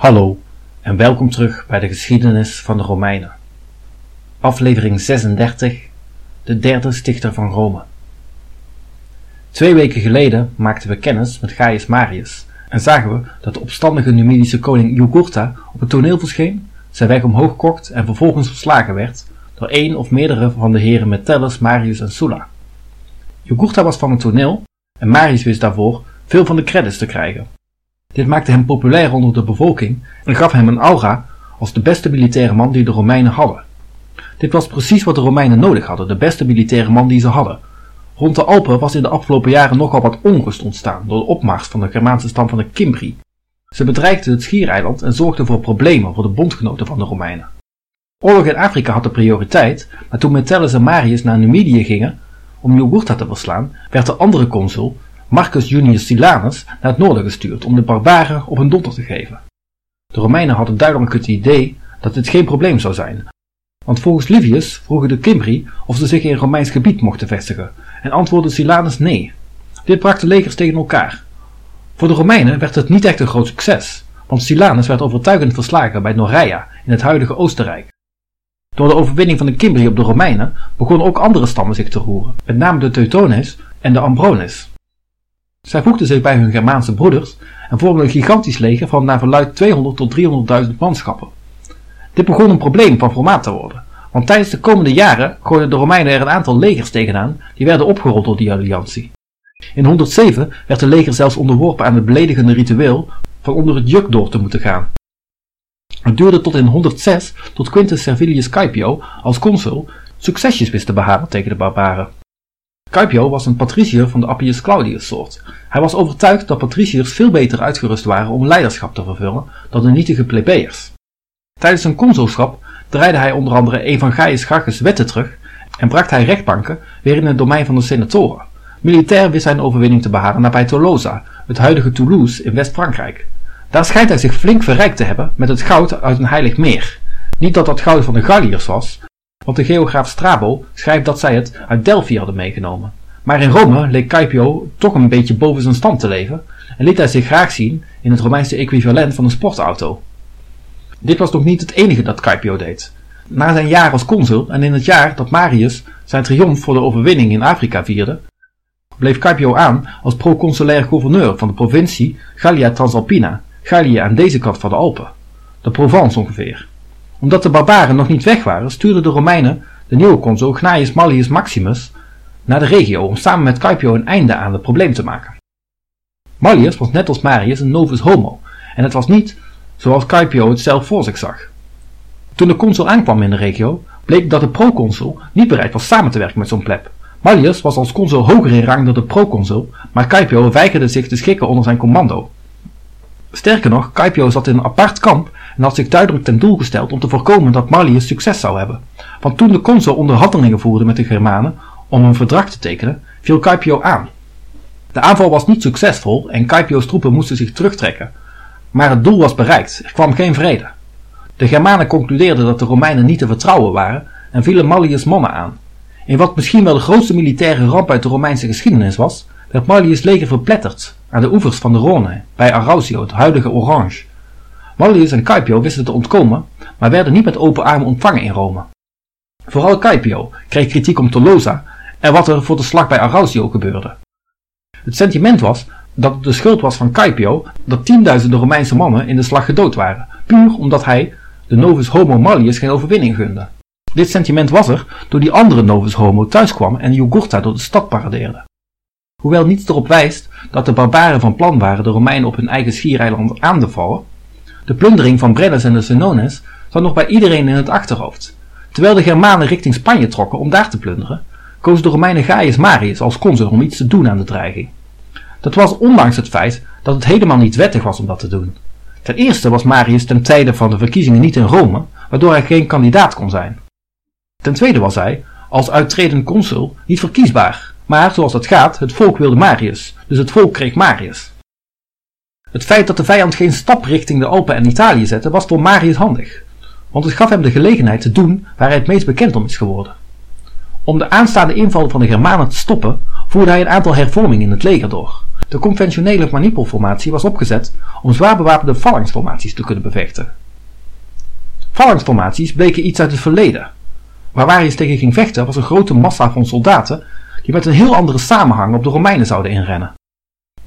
Hallo en welkom terug bij de geschiedenis van de Romeinen. Aflevering 36, de derde stichter van Rome. Twee weken geleden maakten we kennis met Gaius Marius en zagen we dat de opstandige Numidische koning Jugurtha op het toneel verscheen, zijn weg omhoog kocht en vervolgens verslagen werd door één of meerdere van de heren Metellus, Marius en Sulla. Jugurtha was van het toneel en Marius wist daarvoor veel van de credits te krijgen. Dit maakte hem populair onder de bevolking en gaf hem een aura als de beste militaire man die de Romeinen hadden. Dit was precies wat de Romeinen nodig hadden, de beste militaire man die ze hadden. Rond de Alpen was in de afgelopen jaren nogal wat onrust ontstaan door de opmars van de Germaanse stam van de Cimbri. Ze bedreigden het schiereiland en zorgden voor problemen voor de bondgenoten van de Romeinen. Oorlog in Afrika had de prioriteit, maar toen Metellus en Marius naar Numidië gingen om Jugurtha te verslaan, werd de andere consul, Marcus Junius Silanus naar het noorden gestuurd om de barbaren op hun donder te geven. De Romeinen hadden duidelijk het idee dat dit geen probleem zou zijn, want volgens Livius vroegen de Cimbri of ze zich in Romeins gebied mochten vestigen en antwoordde Silanus nee. Dit bracht de legers tegen elkaar. Voor de Romeinen werd het niet echt een groot succes, want Silanus werd overtuigend verslagen bij Noreia in het huidige Oostenrijk. Door de overwinning van de Cimbri op de Romeinen begonnen ook andere stammen zich te roeren, met name de Teutones en de Ambrones. Zij voegden zich bij hun Germaanse broeders en vormden een gigantisch leger van naar verluid 200 tot 300.000 manschappen. Dit begon een probleem van formaat te worden, want tijdens de komende jaren gooiden de Romeinen er een aantal legers tegenaan die werden opgerold door die alliantie. In 107 werd de leger zelfs onderworpen aan het beledigende ritueel van onder het juk door te moeten gaan. Het duurde tot in 106 tot Quintus Servilius Caepio als consul succesjes wist te behalen tegen de barbaren. Caepio was een patriciër van de Appius Claudius soort. Hij was overtuigd dat patriciërs veel beter uitgerust waren om leiderschap te vervullen dan de nietige plebeiers. Tijdens zijn consulschap draaide hij onder andere een van Gaius Gracchus wetten terug en bracht hij rechtbanken weer in het domein van de senatoren. Militair wist hij een overwinning te behalen nabij Tolosa, het huidige Toulouse in West-Frankrijk. Daar schijnt hij zich flink verrijkt te hebben met het goud uit een heilig meer. Niet dat dat goud van de Galliërs was, want de geograaf Strabo schrijft dat zij het uit Delphi hadden meegenomen. Maar in Rome leek Caepio toch een beetje boven zijn stand te leven en liet hij zich graag zien in het Romeinse equivalent van een sportauto. Dit was nog niet het enige dat Caepio deed. Na zijn jaar als consul en in het jaar dat Marius zijn triomf voor de overwinning in Afrika vierde, bleef Caepio aan als proconsulair gouverneur van de provincie Gallia Transalpina, Gallië aan deze kant van de Alpen, de Provence ongeveer. Omdat de barbaren nog niet weg waren, stuurden de Romeinen de nieuwe consul Gnaeus Mallius Maximus naar de regio om samen met Caepio een einde aan het probleem te maken. Mallius was net als Marius een novus homo en het was niet zoals Caepio het zelf voor zich zag. Toen de consul aankwam in de regio, bleek dat de proconsul niet bereid was samen te werken met zo'n pleb. Mallius was als consul hoger in rang dan de proconsul, maar Caepio weigerde zich te schikken onder zijn commando. Sterker nog, Caepio zat in een apart kamp en had zich duidelijk ten doel gesteld om te voorkomen dat Mallius succes zou hebben. Want toen de consul onderhandelingen voerde met de Germanen om een verdrag te tekenen, viel Caepio aan. De aanval was niet succesvol en Caepio's troepen moesten zich terugtrekken. Maar het doel was bereikt, er kwam geen vrede. De Germanen concludeerden dat de Romeinen niet te vertrouwen waren en vielen Mallius mannen aan. In wat misschien wel de grootste militaire ramp uit de Romeinse geschiedenis was, werd Mallius leger verpletterd aan de oevers van de Rhône bij Arausio, het huidige Orange. Mallius en Caepio wisten te ontkomen, maar werden niet met open armen ontvangen in Rome. Vooral Caepio kreeg kritiek om Tolosa en wat er voor de slag bij Arausio gebeurde. Het sentiment was dat het de schuld was van Caepio dat tienduizenden Romeinse mannen in de slag gedood waren, puur omdat hij de novus homo Mallius geen overwinning gunde. Dit sentiment was er toen die andere novus homo thuiskwam en Jugurtha door de stad paradeerde. Hoewel niets erop wijst dat de barbaren van plan waren de Romeinen op hun eigen schiereiland aan te vallen, de plundering van Brennus en de Senones zat nog bij iedereen in het achterhoofd. Terwijl de Germanen richting Spanje trokken om daar te plunderen, koos de Romeinen Gaius Marius als consul om iets te doen aan de dreiging. Dat was ondanks het feit dat het helemaal niet wettig was om dat te doen. Ten eerste was Marius ten tijde van de verkiezingen niet in Rome, waardoor hij geen kandidaat kon zijn. Ten tweede was hij, als uittredend consul, niet verkiesbaar, maar zoals het gaat, het volk wilde Marius, dus het volk kreeg Marius. Het feit dat de vijand geen stap richting de Alpen en Italië zette, was voor Marius handig, want het gaf hem de gelegenheid te doen waar hij het meest bekend om is geworden. Om de aanstaande inval van de Germanen te stoppen, voerde hij een aantal hervormingen in het leger door. De conventionele manipelformatie was opgezet om zwaar bewapende phalanxformaties te kunnen bevechten. Phalanxformaties bleken iets uit het verleden. Waar Marius tegen ging vechten was een grote massa van soldaten die met een heel andere samenhang op de Romeinen zouden inrennen.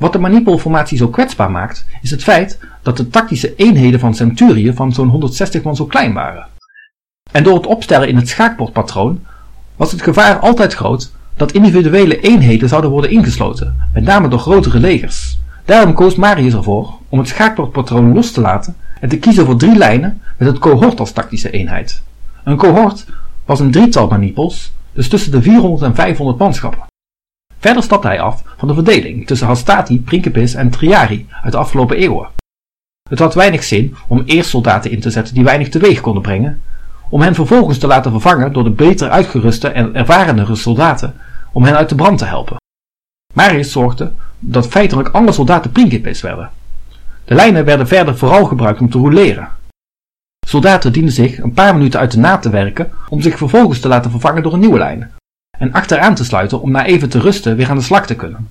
Wat de manipelformatie zo kwetsbaar maakt, is het feit dat de tactische eenheden van centuriën van zo'n 160 man zo klein waren. En door het opstellen in het schaakbordpatroon was het gevaar altijd groot dat individuele eenheden zouden worden ingesloten, met name door grotere legers. Daarom koos Marius ervoor om het schaakbordpatroon los te laten en te kiezen voor drie lijnen met het cohort als tactische eenheid. Een cohort was een drietal manipels, dus tussen de 400 en 500 manschappen. Verder stapte hij af van de verdeling tussen Hastati, Principes en Triari uit de afgelopen eeuwen. Het had weinig zin om eerst soldaten in te zetten die weinig teweeg konden brengen, om hen vervolgens te laten vervangen door de beter uitgeruste en ervarenere soldaten om hen uit de brand te helpen. Marius zorgde dat feitelijk alle soldaten principes werden. De lijnen werden verder vooral gebruikt om te rouleren. Soldaten dienden zich een paar minuten uit de naad te werken om zich vervolgens te laten vervangen door een nieuwe lijn en achteraan te sluiten om na even te rusten weer aan de slag te kunnen.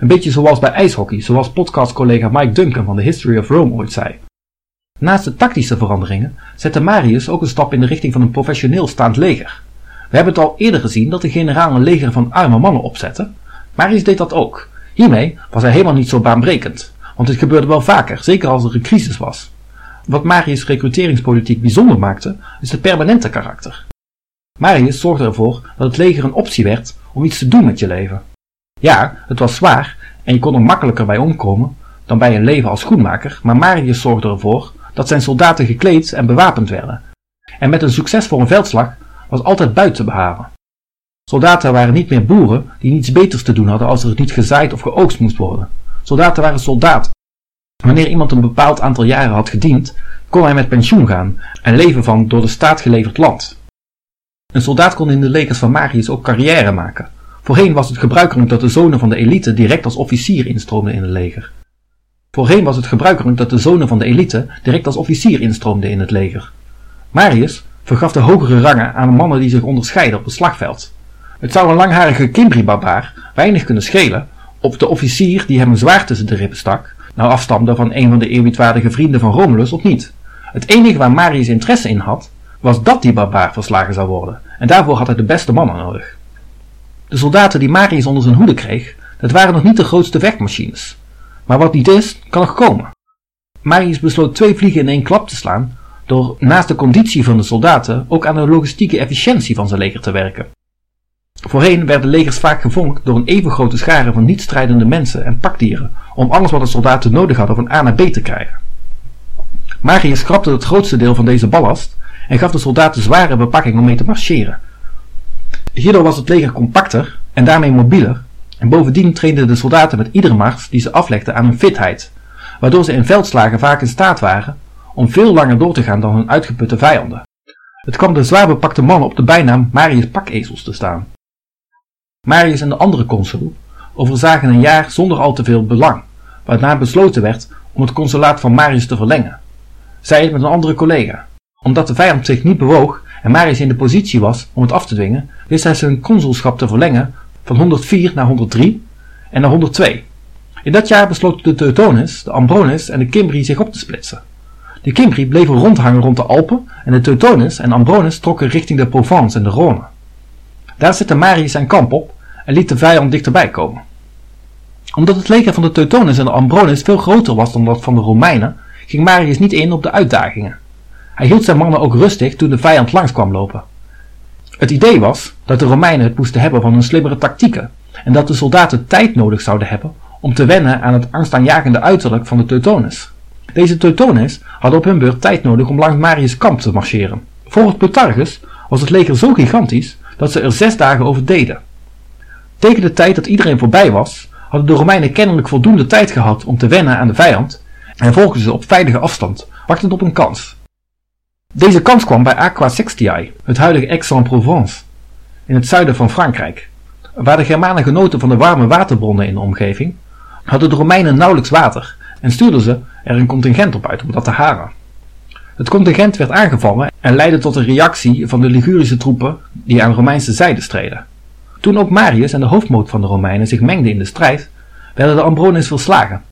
Een beetje zoals bij ijshockey, zoals podcastcollega Mike Duncan van The History of Rome ooit zei. Naast de tactische veranderingen zette Marius ook een stap in de richting van een professioneel staand leger. We hebben het al eerder gezien dat de generaal een leger van arme mannen opzette. Marius deed dat ook. Hiermee was hij helemaal niet zo baanbrekend, want het gebeurde wel vaker, zeker als er een crisis was. Wat Marius' recruteringspolitiek bijzonder maakte, is het permanente karakter. Marius zorgde ervoor dat het leger een optie werd om iets te doen met je leven. Ja, het was zwaar en je kon er makkelijker bij omkomen dan bij een leven als schoenmaker, maar Marius zorgde ervoor dat zijn soldaten gekleed en bewapend werden. En met een succesvolle veldslag was altijd buiten te. Soldaten waren niet meer boeren die niets beters te doen hadden als er niet gezaaid of geoogst moest worden. Soldaten waren soldaten. Wanneer iemand een bepaald aantal jaren had gediend, kon hij met pensioen gaan en leven van door de staat geleverd land. Een soldaat kon in de legers van Marius ook carrière maken. Voorheen was het gebruikelijk dat de zonen van de elite direct als officier instroomden in het leger. Voorheen was het gebruikelijk dat de zonen van de elite direct als officier instroomden in het leger. Marius vergaf de hogere rangen aan mannen die zich onderscheiden op het slagveld. Het zou een langharige Kimbri-barbaar weinig kunnen schelen of de officier die hem een zwaard tussen de ribben stak, nou afstamde van een van de eerbiedwaardige vrienden van Romulus of niet. Het enige waar Marius interesse in had, was dat die barbaar verslagen zou worden, en daarvoor had hij de beste mannen nodig. De soldaten die Marius onder zijn hoede kreeg, dat waren nog niet de grootste vechtmachines. Maar wat niet is, kan nog komen. Marius besloot twee vliegen in één klap te slaan, door naast de conditie van de soldaten ook aan de logistieke efficiëntie van zijn leger te werken. Voorheen werden legers vaak gevonkt door een even grote schare van niet-strijdende mensen en pakdieren, om alles wat de soldaten nodig hadden van A naar B te krijgen. Marius schrapte het grootste deel van deze ballast en gaf de soldaten zware bepakking om mee te marcheren. Hierdoor was het leger compacter en daarmee mobieler, en bovendien trainden de soldaten met iedere mars die ze aflegden aan hun fitheid, waardoor ze in veldslagen vaak in staat waren om veel langer door te gaan dan hun uitgeputte vijanden. Het kwam de zwaar bepakte mannen op de bijnaam Marius Pakezels te staan. Marius en de andere consul overzagen een jaar zonder al te veel belang, waarna besloten werd om het consulaat van Marius te verlengen. Zij met een andere collega. Omdat de vijand zich niet bewoog en Marius in de positie was om het af te dwingen, wist hij zijn consulschap te verlengen van 104 naar 103 en naar 102. In dat jaar besloten de Teutones, de Ambrones en de Cimbri zich op te splitsen. De Cimbri bleven rondhangen rond de Alpen en de Teutones en Ambrones trokken richting de Provence en de Rhône. Daar zette Marius zijn kamp op en liet de vijand dichterbij komen. Omdat het leger van de Teutones en de Ambrones veel groter was dan dat van de Romeinen, ging Marius niet in op de uitdagingen. Hij hield zijn mannen ook rustig toen de vijand langs kwam lopen. Het idee was dat de Romeinen het moesten hebben van hun slimmere tactieken en dat de soldaten tijd nodig zouden hebben om te wennen aan het angstaanjagende uiterlijk van de Teutones. Deze Teutones hadden op hun beurt tijd nodig om langs Marius' kamp te marcheren. Volgens Plutarchus was het leger zo gigantisch dat ze er zes dagen over deden. Tegen de tijd dat iedereen voorbij was, hadden de Romeinen kennelijk voldoende tijd gehad om te wennen aan de vijand en volgden ze op veilige afstand, wachtend op een kans. Deze kans kwam bij Aqua Sextiae, het huidige Aix-en-Provence, in het zuiden van Frankrijk. Waar de Germanen genoten van de warme waterbronnen in de omgeving, hadden de Romeinen nauwelijks water en stuurden ze er een contingent op uit om dat te haren. Het contingent werd aangevallen en leidde tot een reactie van de Ligurische troepen die aan Romeinse zijde streden. Toen ook Marius en de hoofdmoot van de Romeinen zich mengden in de strijd, werden de Ambrones verslagen.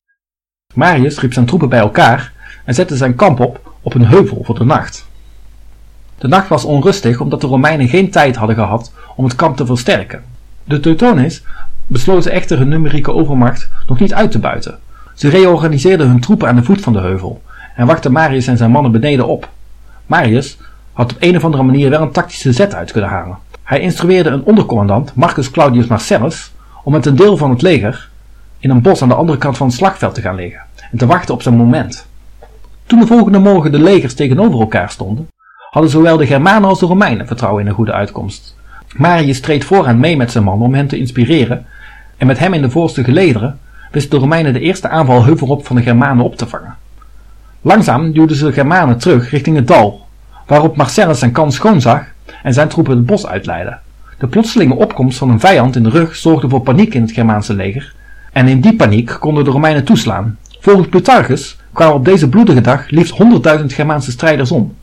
Marius riep zijn troepen bij elkaar en zette zijn kamp op op een heuvel voor de nacht. De nacht was onrustig omdat de Romeinen geen tijd hadden gehad om het kamp te versterken. De Teutones besloten echter hun numerieke overmacht nog niet uit te buiten. Ze reorganiseerden hun troepen aan de voet van de heuvel en wachten Marius en zijn mannen beneden op. Marius had op een of andere manier wel een tactische zet uit kunnen halen. Hij instrueerde een ondercommandant, Marcus Claudius Marcellus, om met een deel van het leger in een bos aan de andere kant van het slagveld te gaan liggen en te wachten op zijn moment. Toen de volgende morgen de legers tegenover elkaar stonden, hadden zowel de Germanen als de Romeinen vertrouwen in een goede uitkomst. Marius treedt vooraan mee met zijn mannen om hen te inspireren en met hem in de voorste gelederen wisten de Romeinen de eerste aanval heuvelop van de Germanen op te vangen. Langzaam duwden ze de Germanen terug richting het dal, waarop Marcellus zijn kans schoon zag en zijn troepen het bos uitleidden. De plotselinge opkomst van een vijand in de rug zorgde voor paniek in het Germaanse leger en in die paniek konden de Romeinen toeslaan. Volgens Plutarchus kwamen op deze bloedige dag liefst 100.000 Germaanse strijders om.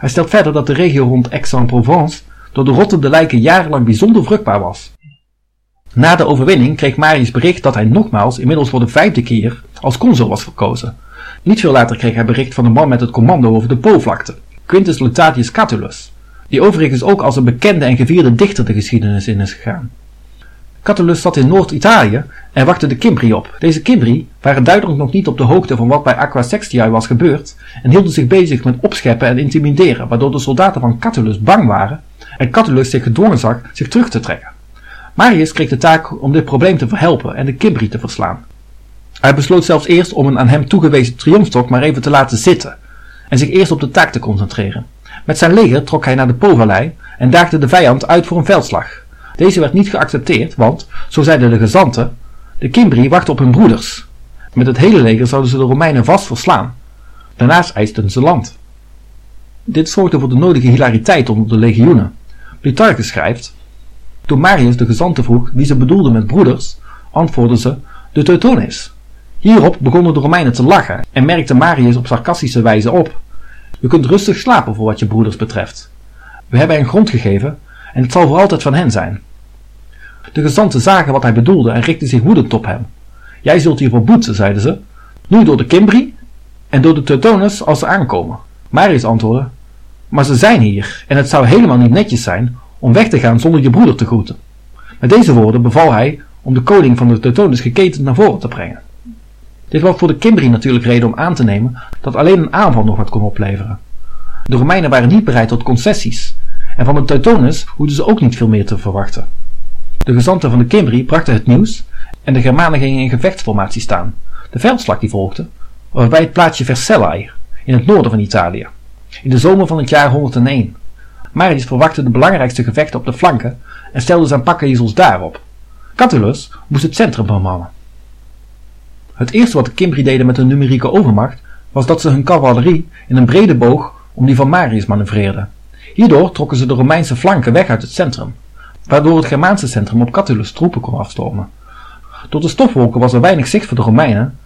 Hij stelt verder dat de regio rond Aix-en-Provence door de rottende lijken jarenlang bijzonder vruchtbaar was. Na de overwinning kreeg Marius bericht dat hij nogmaals, inmiddels voor de vijfde keer, als consul was verkozen. Niet veel later kreeg hij bericht van de man met het commando over de Po-vlakte, Quintus Lutatius Catulus, die overigens ook als een bekende en gevierde dichter de geschiedenis in is gegaan. Catulus zat in Noord-Italië en wachtte de Cimbri op. Deze Cimbri waren duidelijk nog niet op de hoogte van wat bij Aqua Sextiae was gebeurd en hielden zich bezig met opscheppen en intimideren, waardoor de soldaten van Catulus bang waren en Catulus zich gedwongen zag zich terug te trekken. Marius kreeg de taak om dit probleem te verhelpen en de Cimbri te verslaan. Hij besloot zelfs eerst om een aan hem toegewezen triomfstok maar even te laten zitten en zich eerst op de taak te concentreren. Met zijn leger trok hij naar de Po-vallei en daagde de vijand uit voor een veldslag. Deze werd niet geaccepteerd, want, zo zeiden de gezanten, de Cimbri wachten op hun broeders. Met het hele leger zouden ze de Romeinen vast verslaan. Daarnaast eisten ze land. Dit zorgde voor de nodige hilariteit onder de legioenen. Plutarchus schrijft, toen Marius de gezanten vroeg wie ze bedoelden met broeders, antwoordden ze de Teutones. Hierop begonnen de Romeinen te lachen en merkte Marius op sarcastische wijze op. Je kunt rustig slapen voor wat je broeders betreft. We hebben hen grond gegeven en het zal voor altijd van hen zijn. De gezanten zagen wat hij bedoelde en richtten zich woedend op hem. Jij zult hiervoor boeten, zeiden ze, nu door de Cimbri en door de Teutones als ze aankomen. Marius antwoordde, maar ze zijn hier en het zou helemaal niet netjes zijn om weg te gaan zonder je broeder te groeten. Met deze woorden beval hij om de koning van de Teutones geketend naar voren te brengen. Dit was voor de Cimbri natuurlijk reden om aan te nemen dat alleen een aanval nog wat kon opleveren. De Romeinen waren niet bereid tot concessies en van de Teutones hoefden ze ook niet veel meer te verwachten. De gezanten van de Cimbri brachten het nieuws en de Germanen gingen in gevechtsformatie staan. De veldslag die volgde was bij het plaatsje Vercellae in het noorden van Italië, in de zomer van het jaar 101. Marius verwachtte de belangrijkste gevechten op de flanken en stelde zijn pakkezels daarop. Catulus moest het centrum bemannen. Het eerste wat de Cimbri deden met hun numerieke overmacht was dat ze hun cavalerie in een brede boog om die van Marius manoeuvreerden. Hierdoor trokken ze de Romeinse flanken weg uit het centrum, waardoor het Germaanse centrum op Catulus troepen kon afstormen. Door de stofwolken was er weinig zicht voor de Romeinen,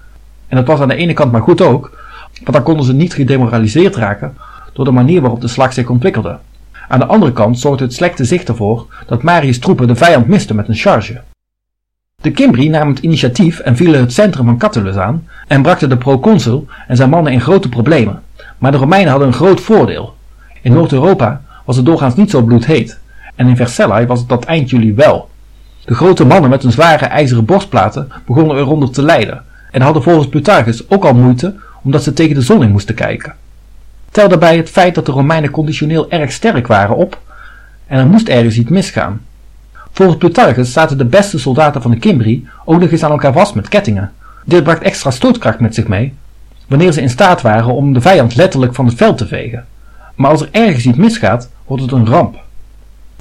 en dat was aan de ene kant maar goed ook, want dan konden ze niet gedemoraliseerd raken door de manier waarop de slag zich ontwikkelde. Aan de andere kant zorgde het slechte zicht ervoor dat Marius' troepen de vijand misten met een charge. De Cimbri namen het initiatief en vielen het centrum van Catulus aan en brachten de proconsul en zijn mannen in grote problemen. Maar de Romeinen hadden een groot voordeel. In Noord-Europa was het doorgaans niet zo bloedheet en in Vercellae was het tot eind juli wel. De grote mannen met hun zware ijzeren borstplaten begonnen eronder te lijden en hadden volgens Plutarchus ook al moeite omdat ze tegen de zon in moesten kijken. Tel daarbij het feit dat de Romeinen conditioneel erg sterk waren op en er moest ergens iets misgaan. Volgens Plutarchus zaten de beste soldaten van de Cimbri ook nog eens aan elkaar vast met kettingen. Dit bracht extra stootkracht met zich mee, wanneer ze in staat waren om de vijand letterlijk van het veld te vegen. Maar als er ergens iets misgaat, wordt het een ramp.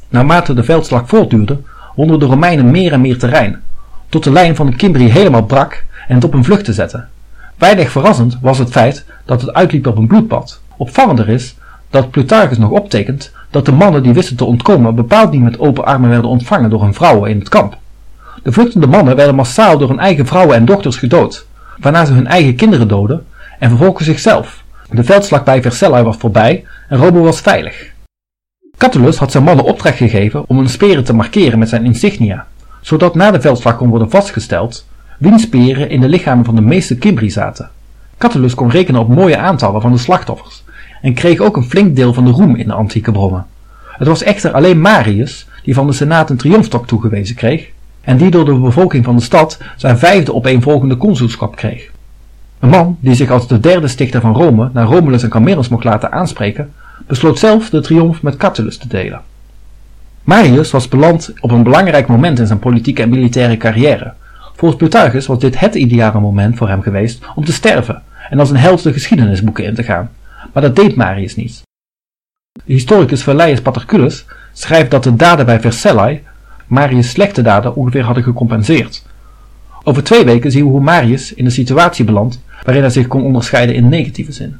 Naarmate de veldslag voortduurde, wonnen de Romeinen meer en meer terrein, tot de lijn van de Cimbri helemaal brak en het op een vlucht te zetten. Weinig verrassend was het feit dat het uitliep op een bloedbad. Opvallender is dat Plutarchus nog optekent dat de mannen die wisten te ontkomen bepaald niet met open armen werden ontvangen door hun vrouwen in het kamp. De vluchtende mannen werden massaal door hun eigen vrouwen en dochters gedood, waarna ze hun eigen kinderen doden en vervolgens zichzelf. De veldslag bij Vercellae was voorbij en Rome was veilig. Catulus had zijn mannen opdracht gegeven om hun speren te markeren met zijn insignia, zodat na de veldslag kon worden vastgesteld wiens in de lichamen van de meeste Cimbri zaten. Catullus kon rekenen op mooie aantallen van de slachtoffers en kreeg ook een flink deel van de roem in de antieke bronnen. Het was echter alleen Marius die van de Senaat een triomfstok toegewezen kreeg en die door de bevolking van de stad zijn vijfde opeenvolgende consulschap kreeg. Een man die zich als de derde stichter van Rome naar Romulus en Camillus mocht laten aanspreken, besloot zelf de triomf met Catullus te delen. Marius was beland op een belangrijk moment in zijn politieke en militaire carrière. Volgens Plutarchus was dit het ideale moment voor hem geweest om te sterven en als een held de geschiedenisboeken in te gaan. Maar dat deed Marius niet. De historicus Velleius Paterculus schrijft dat de daden bij Vercellae Marius' slechte daden ongeveer hadden gecompenseerd. Over twee weken zien we hoe Marius in een situatie belandt waarin hij zich kon onderscheiden in negatieve zin.